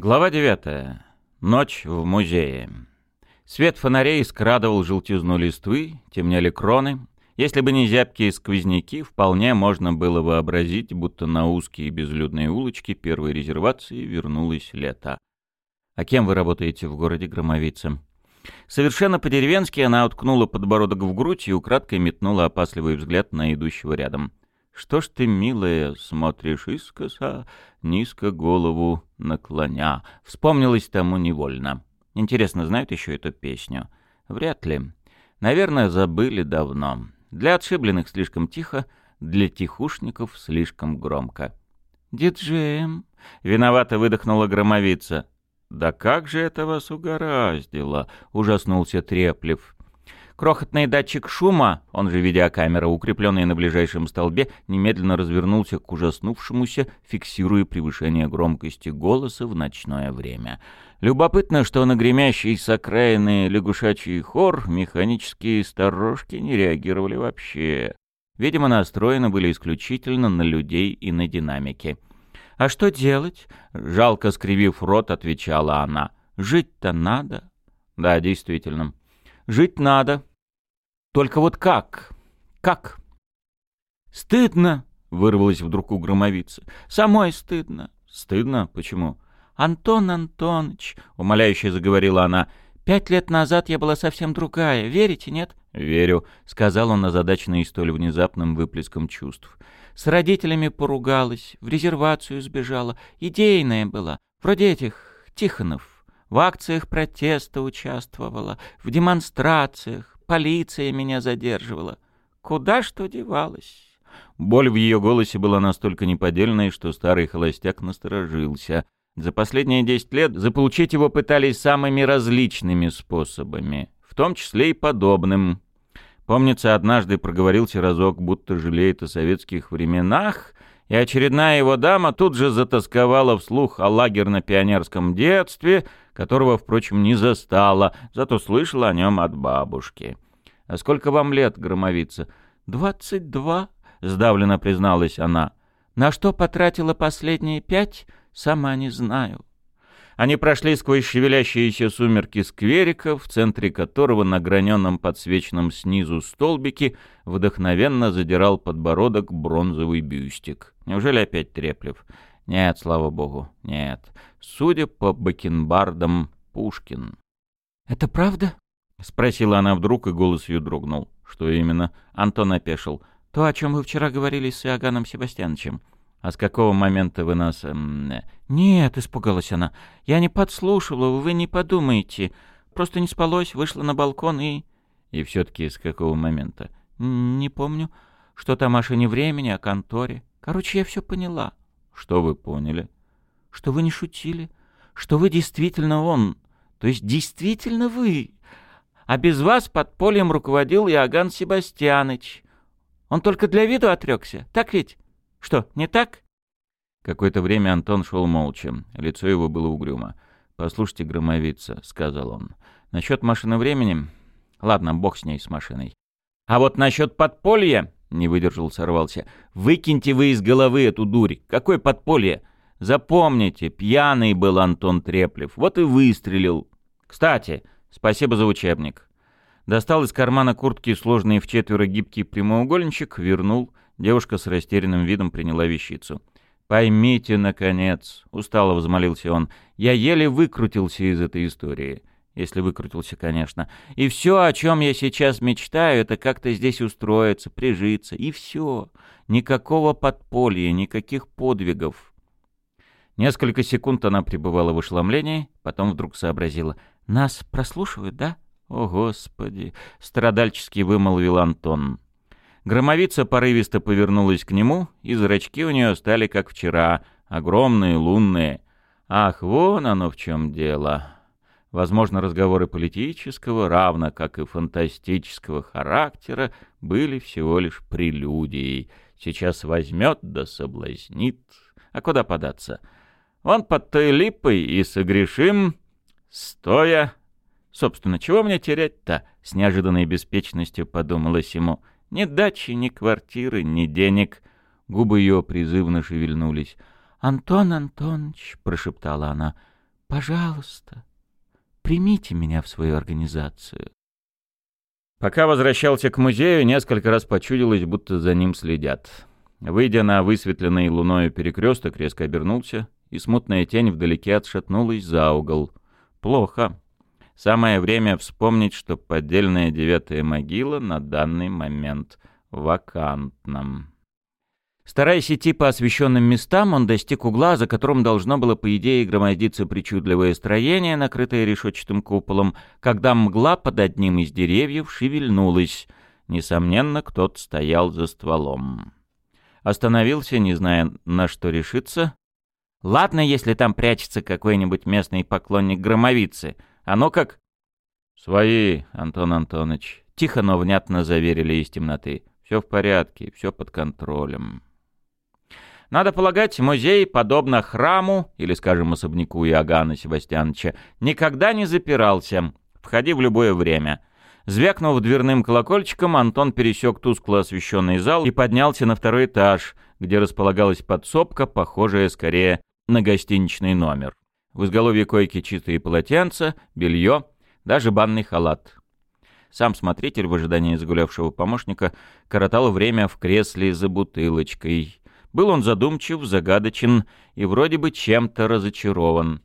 Глава 9. Ночь в музее. Свет фонарей скрадывал желтизну листвы, темнели кроны. Если бы не зябкие сквозняки, вполне можно было вообразить, будто на узкие безлюдные улочки первой резервации вернулось лето. «А кем вы работаете в городе Громовице?» Совершенно по-деревенски она уткнула подбородок в грудь и украдкой метнула опасливый взгляд на идущего рядом. «Что ж ты, милая, смотришь искоса, низко голову наклоня?» Вспомнилось тому невольно. Интересно, знают еще эту песню? Вряд ли. Наверное, забыли давно. Для отшибленных слишком тихо, для тихушников слишком громко. «Диджеем!» — виновато выдохнула громовица. «Да как же это вас угораздило!» — ужаснулся Треплев. Крохотный датчик шума, он же видеокамера, укрепленная на ближайшем столбе, немедленно развернулся к ужаснувшемуся, фиксируя превышение громкости голоса в ночное время. Любопытно, что на гремящий с окраины лягушачий хор механические сторожки не реагировали вообще. Видимо, настроены были исключительно на людей и на динамики. «А что делать?» — жалко скривив рот, отвечала она. «Жить-то надо». «Да, действительно. Жить надо. Только вот как? Как?» «Стыдно!» — вырвалось вдруг у громовицы. «Самой стыдно». «Стыдно? Почему?» «Антон Антонович», — умоляюще заговорила она, — «пять лет назад я была совсем другая. Верите, нет?» «Верю», — сказал он озадаченный столь внезапным выплеском чувств. С родителями поругалась, в резервацию сбежала. Идейная была, вроде этих Тихонов. В акциях протеста участвовала, в демонстрациях, полиция меня задерживала. Куда что девалась? Боль в ее голосе была настолько неподдельной, что старый холостяк насторожился. За последние десять лет заполучить его пытались самыми различными способами, в том числе и подобным. Помнится, однажды проговорился разок, будто жалеет о советских временах, и очередная его дама тут же затасковала вслух о лагерно-пионерском детстве, которого, впрочем, не застала, зато слышала о нем от бабушки. «А сколько вам лет, громовица?» «Двадцать два», — сдавленно призналась она. «На что потратила последние пять, сама не знаю». Они прошли сквозь шевелящиеся сумерки скверика, в центре которого на граненом подсвеченном снизу столбике вдохновенно задирал подбородок бронзовый бюстик. Неужели опять Треплев? Нет, слава богу, нет. Судя по бакенбардам, Пушкин. «Это правда?» — спросила она вдруг, и голос ее дрогнул. «Что именно?» — Антон опешил. «То, о чем вы вчера говорили с Иоганном Себастьяновичем». «А с какого момента вы нас...» эм... «Нет», — испугалась она, — «я не подслушивала, вы не подумайте. Просто не спалось, вышла на балкон и...» «И все-таки с какого момента?» «Не помню. Что-то о машине времени, о конторе. Короче, я все поняла». «Что вы поняли?» «Что вы не шутили. Что вы действительно он. То есть действительно вы. А без вас подпольем руководил Иоганн Себастьяныч. Он только для виду отрекся, так ведь?» Что, не так?» Какое-то время Антон шел молча. Лицо его было угрюмо. «Послушайте, громовица», — сказал он. «Насчет машины времени? Ладно, бог с ней, с машиной. А вот насчет подполья...» — не выдержал, сорвался. «Выкиньте вы из головы эту дурь. Какое подполье? Запомните, пьяный был Антон Треплев. Вот и выстрелил. Кстати, спасибо за учебник». Достал из кармана куртки сложный в четверо гибкий прямоугольничек, вернул — Девушка с растерянным видом приняла вещицу. «Поймите, наконец», — устало взмолился он, — «я еле выкрутился из этой истории». Если выкрутился, конечно. И все, о чем я сейчас мечтаю, это как-то здесь устроиться, прижиться. И все. Никакого подполья, никаких подвигов. Несколько секунд она пребывала в ошеломлении, потом вдруг сообразила. «Нас прослушивают, да?» «О, Господи!» — страдальчески вымолвил Антон. Громовица порывисто повернулась к нему, и зрачки у нее стали как вчера, огромные, лунные. Ах, вон оно в чем дело. Возможно, разговоры политического, равно как и фантастического характера, были всего лишь прелюдией. Сейчас возьмет да соблазнит. А куда податься? Вон под той липой и согрешим, стоя. Собственно, чего мне терять-то? С неожиданной беспечностью подумалось ему — ни дачи, ни квартиры, ни денег. Губы ее призывно шевельнулись. «Антон Антонович», — прошептала она, Пожалуйста, примите меня в свою организацию. Пока возвращался к музею, несколько раз почудилось, будто за ним следят. Выйдя на высветленный луною перекресток, резко обернулся, и смутная тень вдалеке отшатнулась за угол. Плохо. Самое время вспомнить, что поддельная девятая могила на данный момент вакантна. Стараясь идти по освещенным местам, он достиг угла, за которым должно было, по идее, громоздиться причудливое строение, накрытое решетчатым куполом, когда мгла под одним из деревьев шевельнулась. Несомненно, кто-то стоял за стволом. Остановился, не зная, на что решиться. Ладно, если там прячется какой-нибудь местный поклонник громовицы. Оно как... «Свои, Антон Антонович», — тихо, но внятно заверили из темноты. «Все в порядке, все под контролем». Надо полагать, музей, подобно храму, или, скажем, особняку Иоганна Себастьяновича, никогда не запирался. Входи в любое время. Звякнув дверным колокольчиком, Антон пересек тускло освещенный зал и поднялся на второй этаж, где располагалась подсобка, похожая скорее на гостиничный номер. В изголовье койки чистые полотенца, белье, даже банный халат. Сам смотритель в ожидании загулявшего помощника коротал время в кресле за бутылочкой. Был он задумчив, загадочен и вроде бы чем-то разочарован.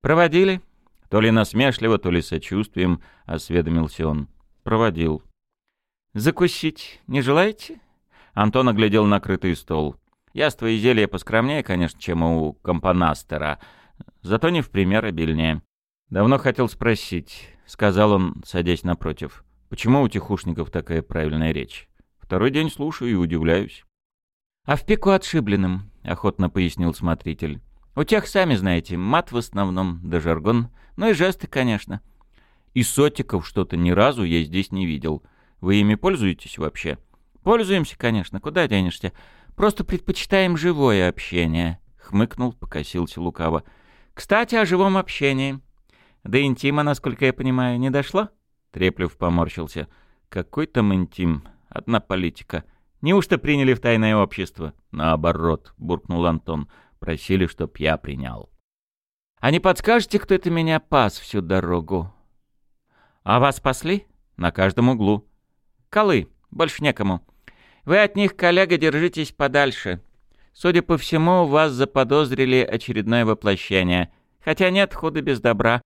«Проводили?» То ли насмешливо, то ли сочувствием осведомился он. Проводил. «Закусить не желаете?» Антон оглядел накрытый стол. Яство и зелье поскромнее, конечно, чем у компонастера, зато не в пример обильнее. «Давно хотел спросить», — сказал он, садясь напротив, «почему у тихушников такая правильная речь? Второй день слушаю и удивляюсь». «А в пику отшибленным», — охотно пояснил смотритель. «У тех, сами знаете, мат в основном, да жаргон. Ну и жесты, конечно. И сотиков что-то ни разу я здесь не видел. Вы ими пользуетесь вообще? Пользуемся, конечно. Куда денешься? Просто предпочитаем живое общение. Хмыкнул, покосился лукаво. Кстати, о живом общении. До интима, насколько я понимаю, не дошло? Треплев поморщился. Какой там интим? Одна политика. Неужто приняли в тайное общество? Наоборот, буркнул Антон. Просили, чтоб я принял. А не подскажете, кто это меня пас всю дорогу? А вас пасли? На каждом углу. Колы, больше некому. Вы от них, коллега, держитесь подальше. Судя по всему, вас заподозрили очередное воплощение. Хотя нет худа без добра.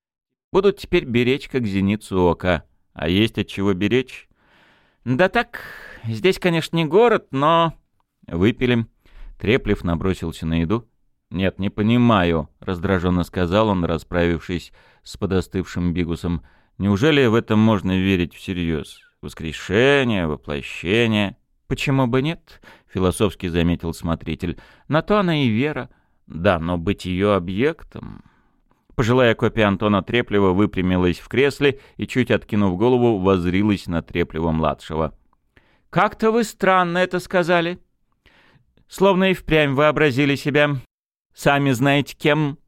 Будут теперь беречь, как зеницу ока. А есть от чего беречь? Да так, здесь, конечно, не город, но... Выпилим. Треплев набросился на еду. «Нет, не понимаю», — раздраженно сказал он, расправившись с подостывшим бигусом. «Неужели в этом можно верить всерьез? Воскрешение, воплощение?» «Почему бы нет?» — философски заметил смотритель. «На то она и вера. Да, но быть ее объектом...» Пожилая копия Антона Треплева выпрямилась в кресле и, чуть откинув голову, возрилась на Треплева-младшего. «Как-то вы странно это сказали. Словно и впрямь вообразили себя Сами знаете кем.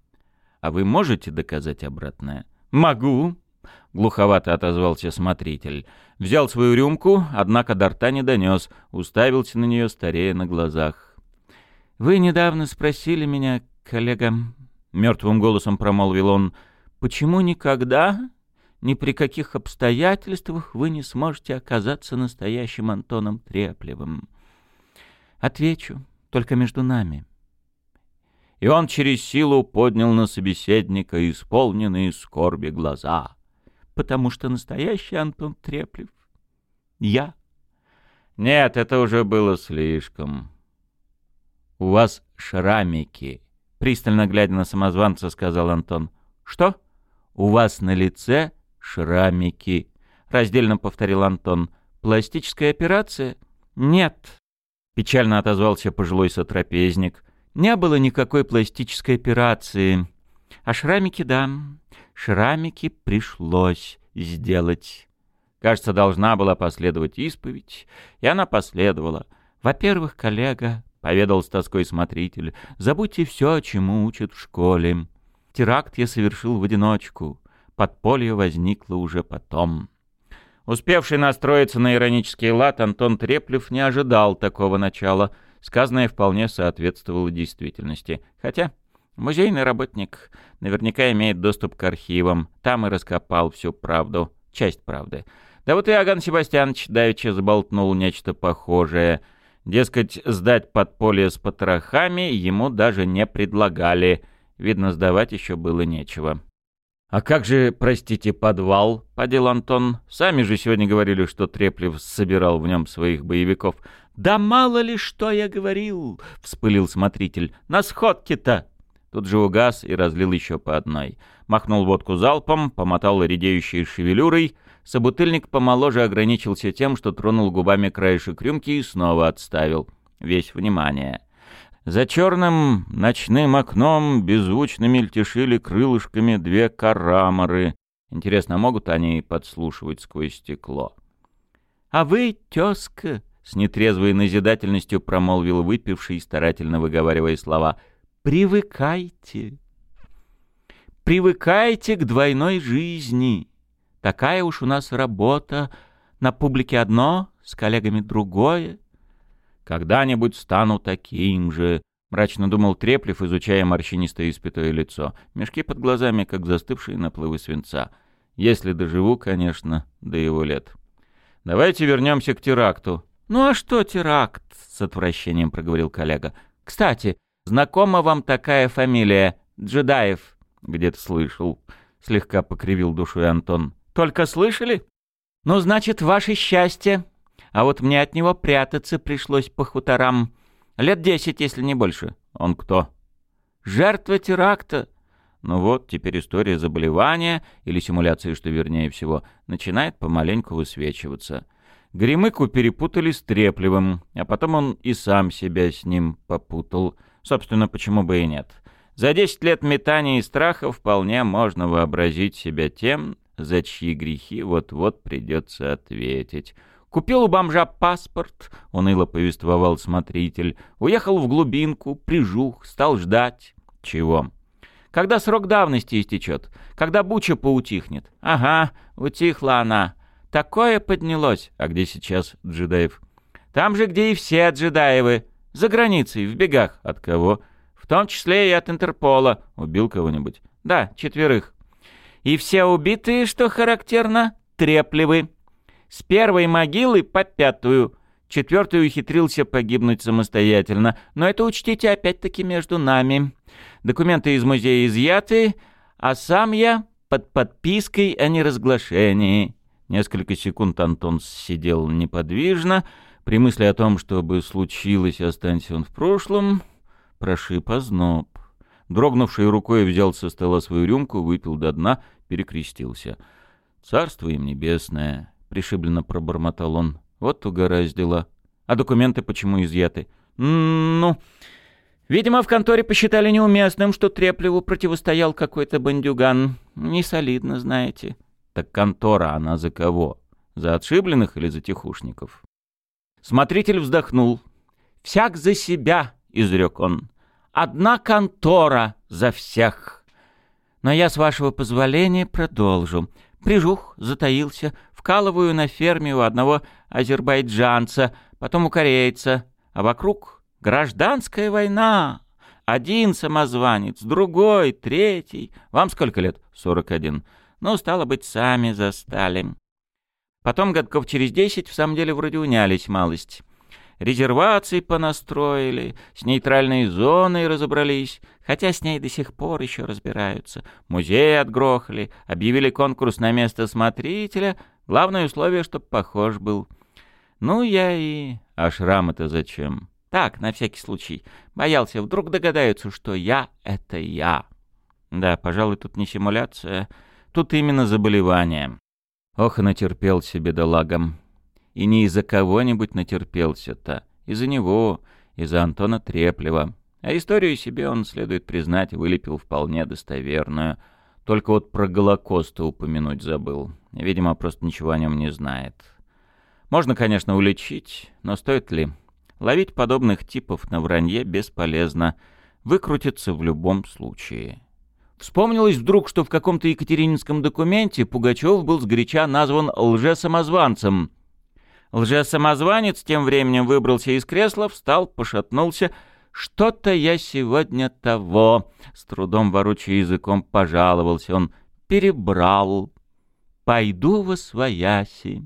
А вы можете доказать обратное? Могу. Глуховато отозвался смотритель. Взял свою рюмку, однако до рта не донес, уставился на нее старея на глазах. «Вы недавно спросили меня, коллега...» — мертвым голосом промолвил он. «Почему никогда, ни при каких обстоятельствах вы не сможете оказаться настоящим Антоном Треплевым?» «Отвечу, только между нами и он через силу поднял на собеседника исполненные скорби глаза. «Потому что настоящий Антон Треплев — я». «Нет, это уже было слишком. У вас шрамики», — пристально глядя на самозванца, сказал Антон. «Что?» «У вас на лице шрамики», — раздельно повторил Антон. «Пластическая операция?» «Нет», — печально отозвался пожилой сотрапезник. Не было никакой пластической операции. А шрамики, да, шрамики пришлось сделать. Кажется, должна была последовать исповедь, и она последовала. Во-первых, коллега, — поведал с тоской смотритель, — забудьте все, чему учат в школе. Теракт я совершил в одиночку. Подполье возникло уже потом. Успевший настроиться на иронический лад, Антон Треплев не ожидал такого начала — Сказанное вполне соответствовало действительности. Хотя, Музейный работник наверняка имеет доступ к архивам. Там и раскопал всю правду. Часть правды. Да вот и Аган Себастьянович давеча заболтнул нечто похожее. Дескать, сдать подполье с потрохами ему даже не предлагали. Видно, сдавать еще было нечего. «А как же, простите, подвал?» — подел Антон. «Сами же сегодня говорили, что Треплев собирал в нем своих боевиков». «Да мало ли что я говорил!» — вспылил смотритель. «На сходке-то!» Тут же угас и разлил еще по одной. Махнул водку залпом, помотал редеющей шевелюрой — Собутыльник помоложе ограничился тем, что тронул губами краешек рюмки и снова отставил. Весь внимание. За черным ночным окном беззвучно мельтешили крылышками две караморы. Интересно, могут они подслушивать сквозь стекло? — А вы, тезка, — с нетрезвой назидательностью промолвил выпивший, старательно выговаривая слова, — привыкайте. Привыкайте к двойной жизни. Такая уж у нас работа. На публике одно, с коллегами другое. Когда-нибудь стану таким же, — мрачно думал Треплев, изучая морщинистое испятое лицо. Мешки под глазами, как застывшие наплывы свинца. Если доживу, конечно, до его лет. Давайте вернемся к теракту. «Ну а что теракт?» — с отвращением проговорил коллега. «Кстати, знакома вам такая фамилия? Джедаев?» «Где-то слышал», — слегка покривил душой Антон. Только слышали? Ну, значит, ваше счастье. А вот мне от него прятаться пришлось по хуторам. Лет десять, если не больше. Он кто? Жертва теракта. Ну вот, теперь история заболевания, или симуляции, что вернее всего, начинает помаленьку высвечиваться. Гремыку перепутали с Треплевым, а потом он и сам себя с ним попутал. Собственно, почему бы и нет. За десять лет метания и страха вполне можно вообразить себя тем, за чьи грехи вот-вот придется ответить. Купил у бомжа паспорт, уныло повествовал смотритель, уехал в глубинку, прижух, стал ждать. Чего? Когда срок давности истечет, когда буча поутихнет. Ага, утихла она. Такое поднялось. А где сейчас Джедаев? Там же, где и все Джедаевы. За границей, в бегах. От кого? В том числе и от Интерпола. Убил кого-нибудь? Да, четверых. И все убитые, что характерно, трепливы. С первой могилы по пятую. Четвертый ухитрился погибнуть самостоятельно. Но это учтите опять-таки между нами. Документы из музея изъяты, а сам я под подпиской о неразглашении. Несколько секунд Антон сидел неподвижно. При мысли о том, что бы случилось, останься он в прошлом, прошиб озноб. Дрогнувшей рукой взял со стола свою рюмку, выпил до дна перекрестился. «Царство им небесное», — пришибленно пробормотал он. «Вот угораздило. А документы почему изъяты?» «Ну...» Видимо, в конторе посчитали неуместным, что Треплеву противостоял какой-то бандюган. Не солидно, знаете. Так контора она за кого? За отшибленных или за тихушников? Смотритель вздохнул. «Всяк за себя», — изрек он. «Одна контора за всех». Но я, с вашего позволения, продолжу. Прижух, затаился, вкалываю на ферме у одного азербайджанца, потом у корейца, а вокруг гражданская война. Один самозванец, другой, третий. Вам сколько лет? Сорок один. Ну, стало быть, сами застали. Потом годков через десять в самом деле вроде унялись малость резерваций понастроили, с нейтральной зоной разобрались, хотя с ней до сих пор еще разбираются. Музей отгрохали, объявили конкурс на место смотрителя, главное условие, чтоб похож был. Ну, я и... А шрам-то зачем? Так, на всякий случай. Боялся, вдруг догадаются, что я — это я. Да, пожалуй, тут не симуляция, тут именно заболевание. Ох, натерпел себе долагом. И не из-за кого-нибудь натерпелся-то. Из-за него, из-за Антона Треплева. А историю себе он, следует признать, вылепил вполне достоверную. Только вот про Голокоста упомянуть забыл. Видимо, просто ничего о нем не знает. Можно, конечно, уличить, но стоит ли? Ловить подобных типов на вранье бесполезно. Выкрутиться в любом случае. Вспомнилось вдруг, что в каком-то екатерининском документе Пугачев был сгоряча назван лжесамозванцем, Лжесамозванец тем временем выбрался из кресла, встал, пошатнулся. «Что-то я сегодня того», — с трудом ворочая языком пожаловался он, — «перебрал. Пойду во свояси».